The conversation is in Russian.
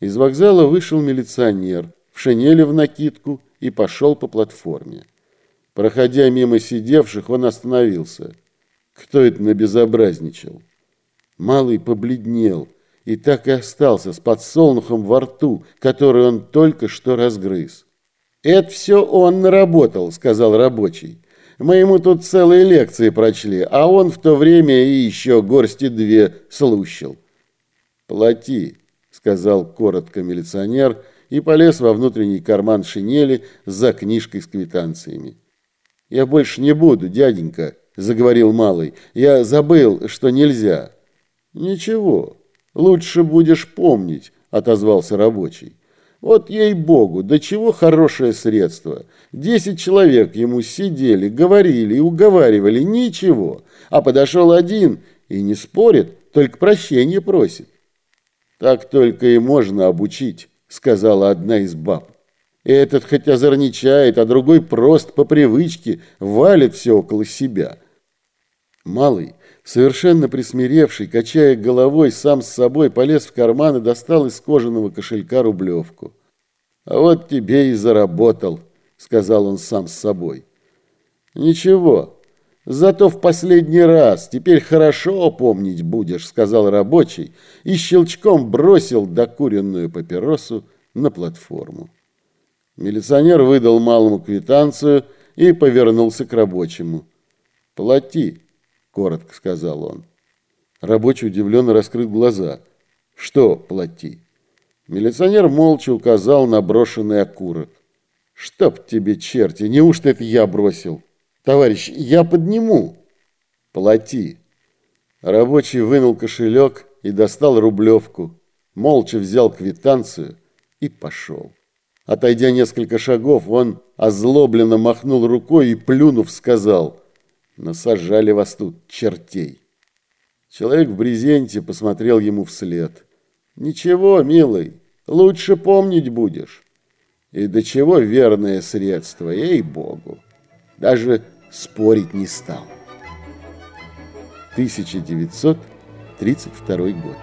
Из вокзала вышел милиционер в шинели в накидку и пошел по платформе. Проходя мимо сидевших, он остановился. Кто это набезобразничал? Малый побледнел и так и остался с подсолнухом во рту, который он только что разгрыз. «Это все он наработал», — сказал рабочий. «Мы ему тут целые лекции прочли, а он в то время и еще горсти две слущил». «Плати», — сказал коротко милиционер и полез во внутренний карман шинели за книжкой с квитанциями. «Я больше не буду, дяденька», — заговорил малый. «Я забыл, что нельзя». «Ничего, лучше будешь помнить», — отозвался рабочий. «Вот ей-богу, до чего хорошее средство. Десять человек ему сидели, говорили и уговаривали, ничего. А подошел один и не спорит, только прощения просит». «Так только и можно обучить», — сказала одна из баб. Этот хоть озорничает, а другой прост по привычке валит все около себя. Малый, совершенно присмиревший, качая головой, сам с собой полез в карман и достал из кожаного кошелька рублевку. «А вот тебе и заработал», — сказал он сам с собой. «Ничего, зато в последний раз, теперь хорошо помнить будешь», — сказал рабочий и щелчком бросил докуренную папиросу на платформу. Милиционер выдал малому квитанцию и повернулся к рабочему. «Плати», — коротко сказал он. Рабочий удивленно раскрыл глаза. «Что плати?» Милиционер молча указал на брошенный окурок. «Чтоб тебе, черти, неужто это я бросил? Товарищ, я подниму!» «Плати!» Рабочий вынул кошелек и достал рублевку, молча взял квитанцию и пошел. Отойдя несколько шагов, он озлобленно махнул рукой и, плюнув, сказал, «Насажали вас тут, чертей». Человек в брезенте посмотрел ему вслед. «Ничего, милый, лучше помнить будешь». И до чего верное средство, ей-богу. Даже спорить не стал. 1932 год.